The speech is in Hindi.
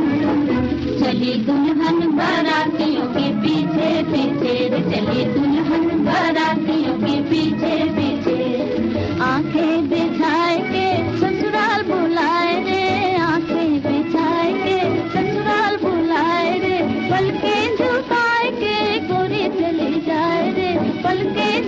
चली दुल्हन बारातियों के पीछे पीछे चली दुल्हन बारा